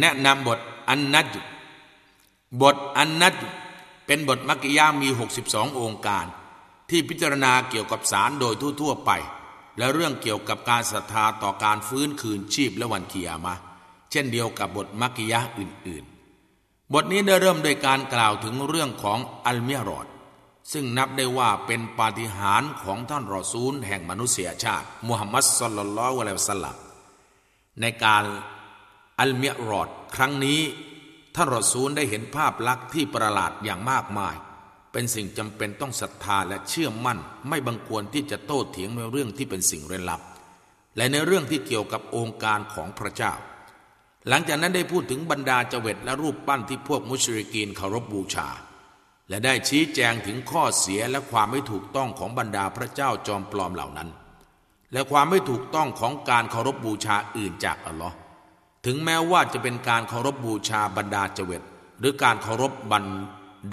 แนะนำบทอันนัดบทอันนัดเป็นบทมักกิยามี 62 องค์การ ที่พิจารณาเกี่ยวกับสารโดยทั่วๆไป และเรื่องเกี่ยวกับการศรัทธาต่อการฟื้นคืนชีพและวันกิยามะ เช่นเดียวกับบทมักกิยาอื่นๆ บทนี้ได้เริ่มโดยการกล่าวถึงเรื่องของอัลเมียรอด ซึ่งนับได้ว่าเป็นปาฏิหาริย์ของท่านรอซูลแห่งมนุษยชาติมุฮัมมัดสุลลัลลอฮุอะลัยฮิวสลลัมในการ อัลเมียรอดครั้งนี้ ท่านรอซูลได้เห็นภาพลักษณ์ที่ประหลาดอย่างมากมาย เป็นสิ่งจำเป็นต้องศรัทธาและเชื่อมั่น ไม่บังควรที่จะโต้เถียงในเรื่องที่เป็นสิ่งเร้นลับ และในเรื่องที่เกี่ยวกับองค์การของพระเจ้า หลังจากนั้นได้พูดถึงบรรดาเจวิตและรูปปั้นที่พวกมุชริกีนเคารพบูชา และได้ชี้แจงถึงข้อเสียและความไม่ถูกต้องของบรรดาพระเจ้าจอมปลอมเหล่านั้น และความไม่ถูกต้องของการเคารพบูชาอื่นจากอัลลอฮ์ ถึงแม้ว่าจะเป็นการเคารพบบูชาบรรดาเจวิตหรือการเคารพบรร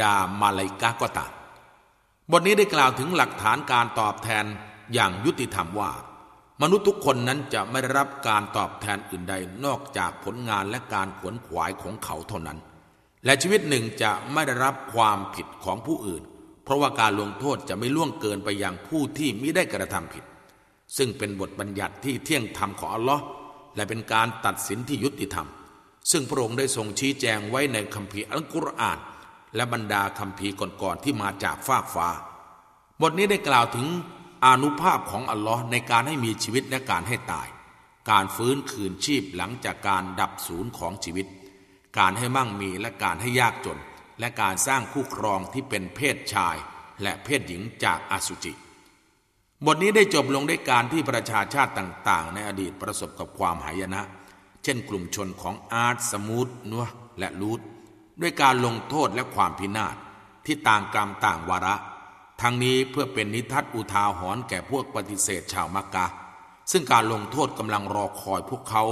ดามาลายกาก็ตามบทนี้ได้กล่าวถึงหลักฐานการตอบแทนอย่างยุติธรรมว่า มนุษย์ทุกคนนั้นจะไม่ได้รับการตอบแทนอื่นใดนอกจากผลงานและการขวนขวายของเขาเท่านั้น และชีวิตหนึ่งจะไม่ได้รับความผิดของผู้อื่น เพราะว่าการลงโทษจะไม่ล่วงเกินไปยังผู้ที่มิได้กระทำผิด ซึ่งเป็นบทบัญญัติที่เที่ยงธรรมของอัลลอฮ์ และเป็นการตัดสินที่ยุติธรรม ซึ่งพระองค์ได้ทรงชี้แจงไว้ในคัมภีร์อัลกุรอาน และบรรดาคัมภีร์ก่อนๆที่มาจากฟากฟ้า บทนี้ได้กล่าวถึงอนุภาพของอัลลอฮ์ในการให้มีชีวิตและการให้ตาย การฟื้นคืนชีพหลังจากการดับศูนย์ของชีวิต การให้มั่งมีและการให้ยากจน และการสร้างคู่ครองที่เป็นเพศชาย และเพศหญิงจากอสุจิ บทนี้ได้จบลงด้วยการที่ประชาชาติต่าง ๆ ในอดีตประสบกับความหายนะ เช่นกลุ่มชนของอาร์ตสมูทนัวและลูดด้วยการลงโทษและความพินาศที่ต่างกรรมต่างวาระ ทั้งนี้เพื่อเป็นนิทัศอุทาหรณ์แก่พวกปฏิเสธชาวมักกะ ซึ่งการลงโทษกำลังรอคอยพวกเขา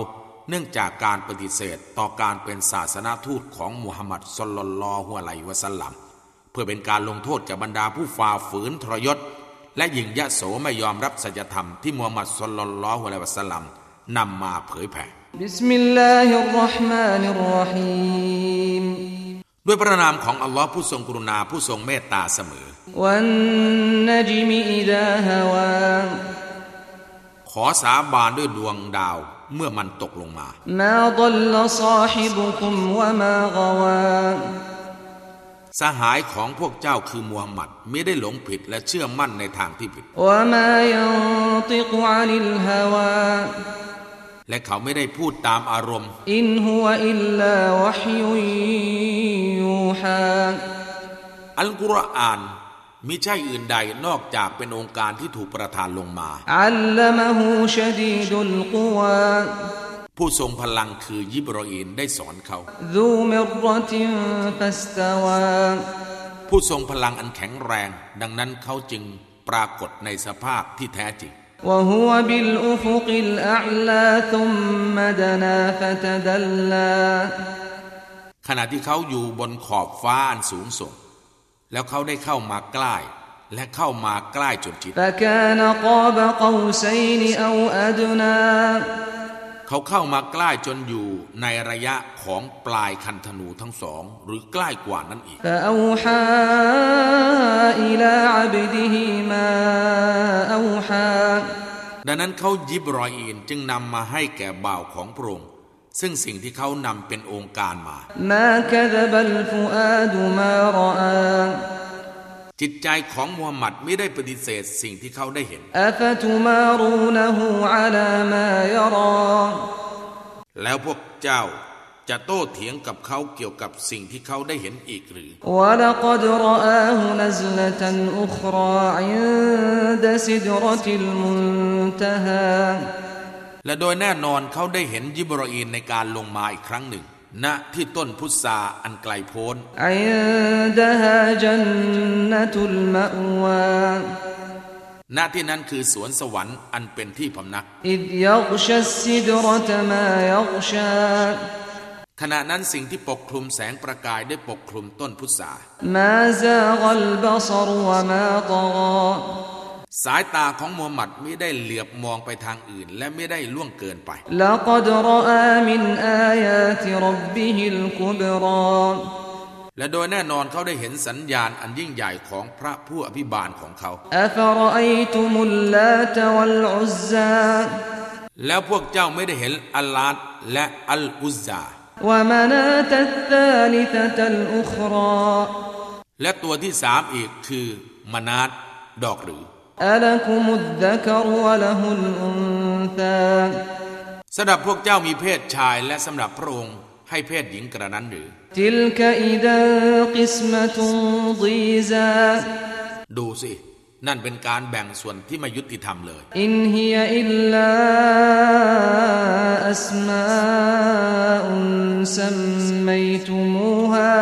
เนื่องจากการปฏิเสธต่อการเป็นศาสนาทูตของมุฮัมมัดสุลลัลลอฮุอะลัยวะสัลลัมเพื่อเป็นการลงโทษแก่บรรดาผู้ฝ่าฝืนทรยศ และหญิงยะโสไม่ยอมรับสัจธรรมที่มูฮัมมัดสุลลัลลอฮุอะลัยวะสัลลัมนำมาเผยแผ่บิสมิลลาฮิรราะห์มานิรราะฮีมด้วยพระนามของอัลลอฮ์ผู้ทรงกรุณาผู้ทรงเมตตาเสมอ วันนจิมอิดาฮาวาขอสาบานด้วยดวงดาวเมื่อมันตกลงมา ما ضل صاحبكم وما غوى สหายของพวกเจ้าคือมูฮัมหมัดไม่ได้หลงผิดและเชื่อมั่นในทางที่ผิดและเขาไม่ได้พูดตามอารมณ์ إن هو إلا وحي يوحىอัลกุรอานมิใช่อื่นใดนอกจากเป็นองค์การที่ถูกประทานลงมา อัลลมฮูชดีดุลกุวา ผู้ทรงพลังคือยิบรออีนได้สอนเขา ผู้ทรงพลังอันแข็งแรง ดังนั้นเขาจึงปรากฏในสภาพที่แท้จริงขณะที่เขาอยู่บนขอบฟ้าอันสูงส่ง แล้วเขาได้เข้ามาใกล้และเข้ามาใกล้จนจิต เขาเข้ามาใกล้จนอยู่ในระยะของปลายคันธนูทั้งสอง หรือใกล้กว่านั้นอีกดังนั้นเขายิบรอยอินจึงนำมาให้แก่บ่าวของพระองค์ซึ่งสิ่งที่เขานำเป็นองค์การมา จิตใจของมูฮัมหมัดไม่ได้ปฏิเสธสิ่งที่เขาได้เห็นแล้วพวกเจ้าจะโต้เถียงกับเขาเกี่ยวกับสิ่งที่เขาได้เห็นอีกหรือและโดยแน่นอนเขาได้เห็นยิบรออีนในการลงมาอีกครั้งหนึ่ง ณที่ต้นพุทราอันไกลโพ้นณที่นั้นคือสวนสวรรค์อันเป็นที่พำนักขณะนั้นสิ่งที่ปกคลุมแสงประกายได้ปกคลุมต้นพุทรา สายตาของมูฮัมหมัดไม่ได้เหลือบมองไปทางอื่น และไม่ได้ล่วงเกินไปลักดรอามินอายาติรบบิฮิลกุบรอและโดยแน่นอนเขาได้เห็นสัญญาณอันยิ่งใหญ่ของพระผู้อภิบาลของเขาแล้วพวกเจ้าไม่ได้เห็นอัลลาดและอัลอุซาและตัวที่สามอีกคือมานาตดอกหรือ ألكم الذكر وله الأنثى สำหรับพวกเจ้ามีเพศชายและสำหรับพระองค์ให้เพศหญิงกระนั้นหรือ تلك إذا قسمة ضيزى ดูสิ นั่นเป็นการแบ่งส่วนที่ไม่ยุติธรรมเลย إن هي إلا أسماء سميتموها أنتم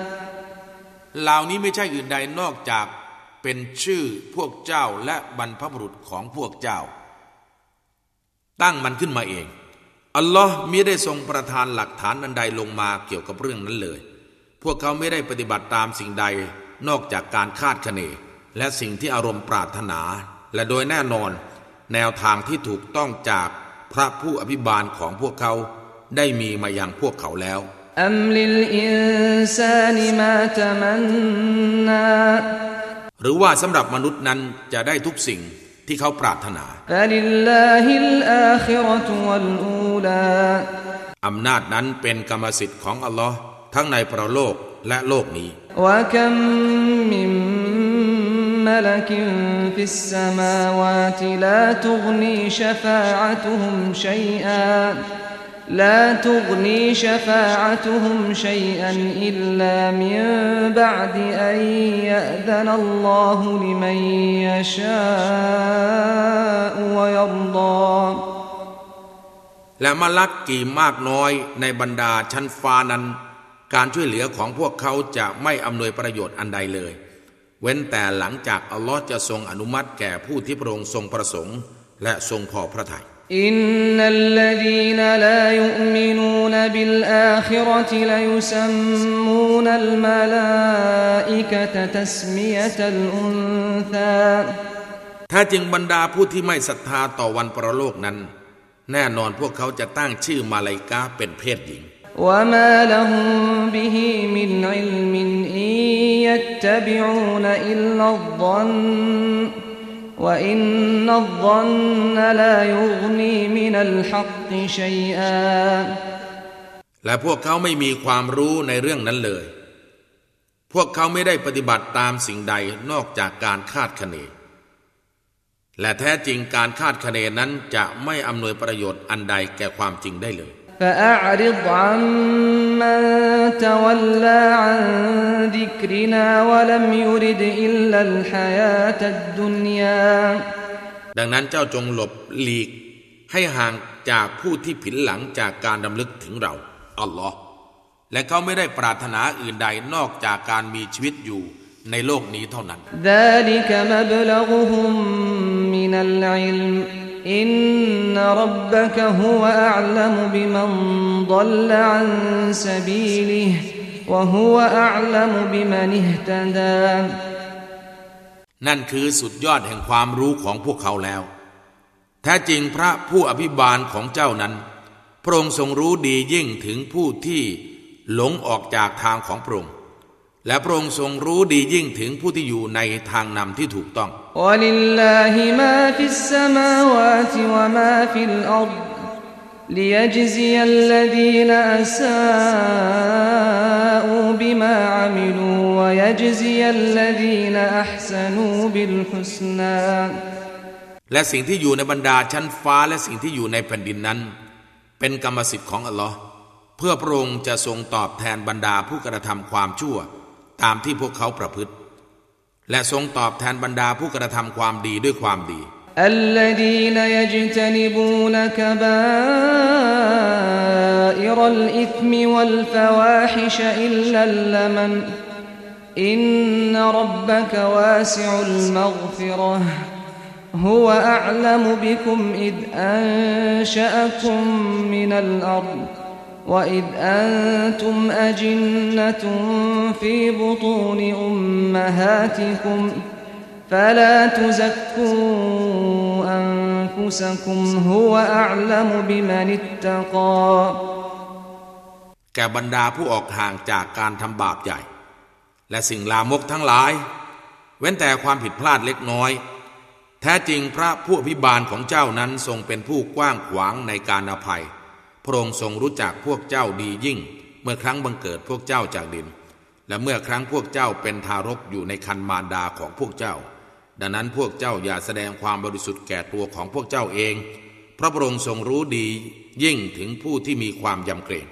เหล่านี้ไม่ใช่อื่นใดนอกจากเป็นชื่อพวกเจ้าและบรรพบุรุษของพวกเจ้า ตั้งมันขึ้นมาเอง อัลลอฮ์มิได้ทรงประทานหลักฐานอันใดลงมาเกี่ยวกับเรื่องนั้นเลย พวกเขาไม่ได้ปฏิบัติตามสิ่งใดนอกจากการคาดคะเน และสิ่งที่อารมณ์ปรารถนา และโดยแน่นอน แนวทางที่ถูกต้องจากพระผู้อภิบาลของพวกเขาได้มีมาอย่างพวกเขาแล้ว أم للإنسان ما تمنى หรือว่าสำหรับมนุษย์นั้นจะได้ทุกสิ่งที่เขาปรารถนา فلله الآخرة والأولى อำนาจนั้นเป็นกรรมสิทธิ์ของอัลลอฮ์ทั้งในประโลกและโลกนี้ وكم من ملك في السماوات لا تغني شفاعتهم شيئا لا تغني شفاعتهم شيئا إلا من بعد أن يأذن الله لمن يشاء ويرضى และมาลักกี่มากน้อยในบรรดาชั้นฟ้านั้น การช่วยเหลือของพวกเขาจะไม่อำนวยประโยชน์อันใดเลย เว้นแต่หลังจากอัลลอฮ์จะทรงอนุมัติแก่ผู้ที่พระองค์ทรงประสงค์ และทรงพอพระทยัย إن الذين لا يؤمنون بالآخرة ليسمون الملائكة تسمية الأنثى ถ้าจริงบรรดาผู้ที่ไม่ศรัทธาต่อวันประโลกนั้น แน่นอนพวกเขาจะตั้งชื่อมาลายกาเป็นเพศหญิง وما لهم به من علم إن يتبعون إلا الظن وإن الظن لا يغني من الحق شيئا และพวกเขาไม่มีความรู้ในเรื่องนั้นเลย พวกเขาไม่ได้ปฏิบัติตามสิ่งใดนอกจากการคาดคะเน และแท้จริงการคาดคะเนนั้นจะไม่อำนวยประโยชน์อันใดแก่ความจริงได้เลย فأعرض عمن تولى عن ذكرنا ولم يرد إلا الحياة الدنيا ดังนั้นเจ้าจงหลบหลีก ให้ห่างจากผู้ที่ผินหลังจากการดำลึกถึงเรา อัลลอฮ์และเขาไม่ได้ปรารถนาอื่นใดนอกจากการมีชีวิตอยู่ในโลกนี้เท่านั้น ذلك مبلغهم من العلم إن ربك هو أعلم بمن ضل عن سبيله وهو أعلم بمن اهتدى นั่นคือสุดยอดแห่งความรู้ของพวกเขาแล้ว แท้จริงพระผู้อภิบาลของเจ้านั้น พระองค์ทรงรู้ดียิ่งถึงผู้ที่หลงออกจากทางของพระองค์ และพระองค์ทรงรู้ดียิ่งถึงผู้ที่อยู่ในทางนำที่ถูกต้อง ولله ما في السماوات وما في الأرض ليجزي الذين أساءوا بما عملوا ويجزي الذين أحسنوا بالحسنى และสิ่งที่อยู่ในบรรดาชั้นฟ้าและสิ่งที่อยู่ในแผ่นดินนั้น เป็นกรรมสิทธิ์ของอัลลอฮ์เพื่อพระองค์จะทรงตอบแทนบรรดาผู้กระทำความชั่ว ตามที่พวกเขาประพฤติ และทรงตอบแทนบรรดาผู้กระทำความดีด้วยความดี الذين يجتنبون كبائر الإثم والفواحش إلا اللمم إن ربك واسع المغفرة هو أعلم بكم إذ أنشأكم من الأرض وإذ أنتم أجنة في بطون أمهاتكم فلا تزكوا أنفسكم هو أعلم بمن اتقى แก่บรรดาผู้ออกห่างจากการทำบาปใหญ่ และสิ่งลามกทั้งหลาย เว้นแต่ความผิดพลาดเล็กน้อย แท้จริงพระผู้อภิบาลของเจ้านั้นทรงเป็นผู้กว้างขวางในการอภัย พระองค์ทรงรู้จักพวกเจ้าดียิ่ง เมื่อครั้งบังเกิดพวกเจ้าจากดิน และเมื่อครั้งพวกเจ้าเป็นทารกอยู่ในคันมารดาของพวกเจ้า ดังนั้นพวกเจ้าอย่าแสดงความบริสุทธิ์แก่ตัวของพวกเจ้าเองเพราะพระองค์ทรงรู้ดียิ่งถึงผู้ที่มีความยำเกรง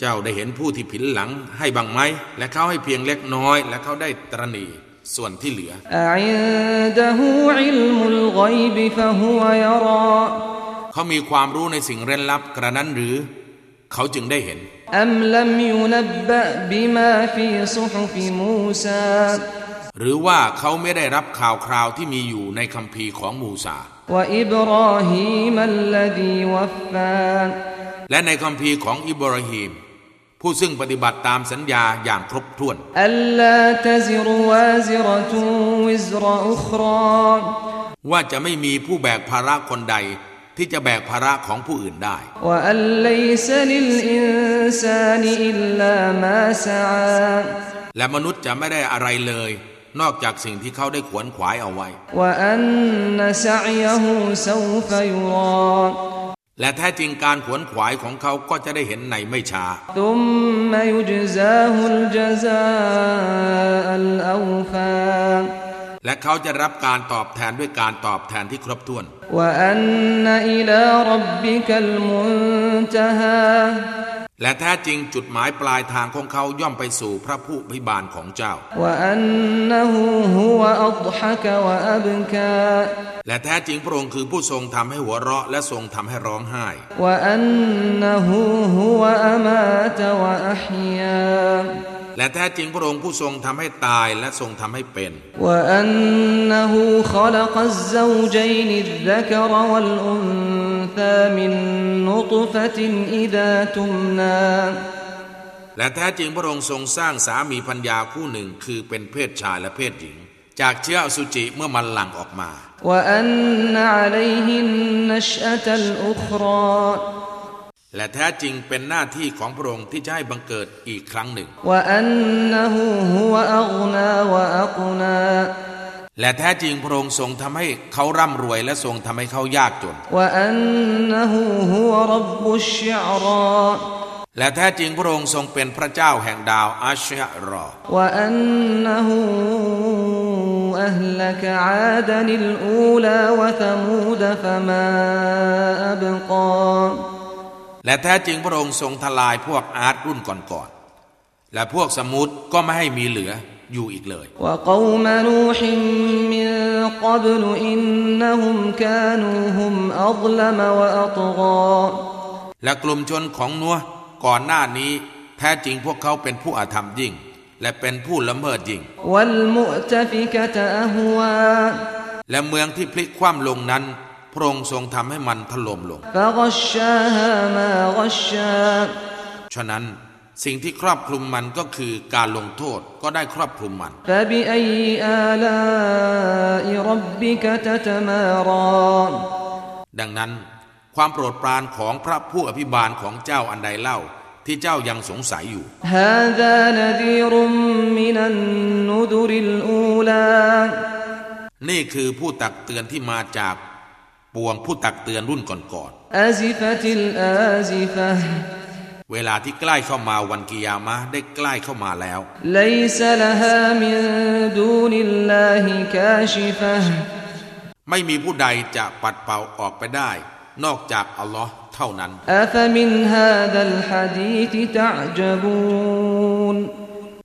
เจ้าได้เห็นผู้ที่ผินหลังให้บังไหมและเขาให้เพียงเล็กน้อย และเขาได้ตรณี ส่วนที่เหลือเขามีความรู้ในสิ่งเร้นลับกระนั้นหรือ เขาจึงได้เห็นหรือว่าเขาไม่ได้รับข่าวคราวที่มีอยู่ในคำพีของมูซาและในคำพีของอิบราฮิม ผู้ซึ่งปฏิบัติตามสัญญาอย่างครบถ้วนว่าจะไม่มีผู้แบกภาระคนใดที่จะแบกภาระของผู้อื่นได้ และมนุษย์จะไม่ได้อะไรเลย นอกจากสิ่งที่เขาได้ขวนขวายเอาไว้ และแท้จริงการขวนขวายของเขาก็จะได้เห็นในไม่ช้า และเขาจะรับการตอบแทนด้วยการตอบแทนที่ครบถ้วน ว และแท้จริงจุดหมายปลายทางของเขาย่อมไปสู่พระผู้พิบาลของเจ้า และแท้จริงพระองค์คือผู้ทรงทำให้หัวเราะและทรงทำให้ร้องไห้ และแท้จริงพระองค์ผู้ทรงทำให้ตายและทรงทำให้เป็น และแท้จริงพระองค์ผู้ทรงทำให้ตายและทรงทำให้เป็น وأنه خلق الزوجين الذكر والأنثى من نطفة إذا تمنى และแท้จริงพระองค์ทรงสร้างสามีพัญญาคู่หนึ่ง คือเป็นเพศชายและเพศหญิง จากเชื้ออสุจิเมื่อมันหลั่งออกมา وأن عليه النشأة الأخرى และแท้จริงเป็นหน้าที่ของพระองค์ที่จะให้บังเกิดอีกครั้งหนึ่ง และแท้จริงพระองค์ทรงทำให้เขาร่ำรวยและทรงทำให้เขายากจน และแท้จริงพระองค์ทรงเป็นพระเจ้าแห่งดาวอัชยรอและแท้จริงพระองค์ทรงทลายพวกอาร์ตรุ่นก่อนๆ และพวกสมุตก็ไม่ให้มีเหลือ อยู่อีกเลยวกามนูฮิมมิกับลอินนหุมกานูฮุมอัลลมวะอัตกอและกลุ่มชนของนัวก่อนหน้านี้ แท้จริงพวกเขาเป็นผู้อาธรรมยิ่ง และเป็นผู้ละเมิดยิ่งวัลมุตฟิกะตะฮวาและเมืองที่พลิกคว่ำลงนั้นพระองค์ทรงทำให้มันถล่มลงฉะนั้น สิ่งที่ครอบคลุมมันก็คือการลงโทษก็ได้ครอบคลุมมัน ดังนั้น ความโปรดปรานของพระผู้อภิบาลของเจ้าอันใดเล่าที่เจ้ายังสงสัยอยู่ นี่คือผู้ตักเตือนที่มาจากปวงผู้ตักเตือนรุ่นก่อนๆ เวลาที่ใกล้เข้ามาวันกิยามะได้ใกล้เข้ามาแล้วไม่มีผู้ใดจะปัดเป่าออกไปได้ นอกจากอัลลอฮ์เท่านั้น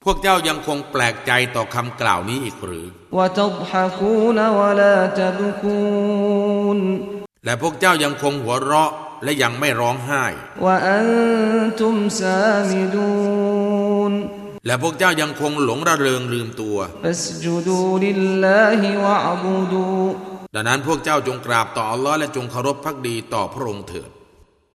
พวกเจ้ายังคงแปลกใจต่อคำกล่าวนี้อีกหรือ และพวกเจ้ายังคงหัวเราะ และยังไม่ร้องไห้และพวกเจ้ายังคงหลงระเริงลืมตัวดังนั้นพวกเจ้าจงกราบต่ออัลลอฮ์และจงเคารพพักดีต่อพระองค์เถิด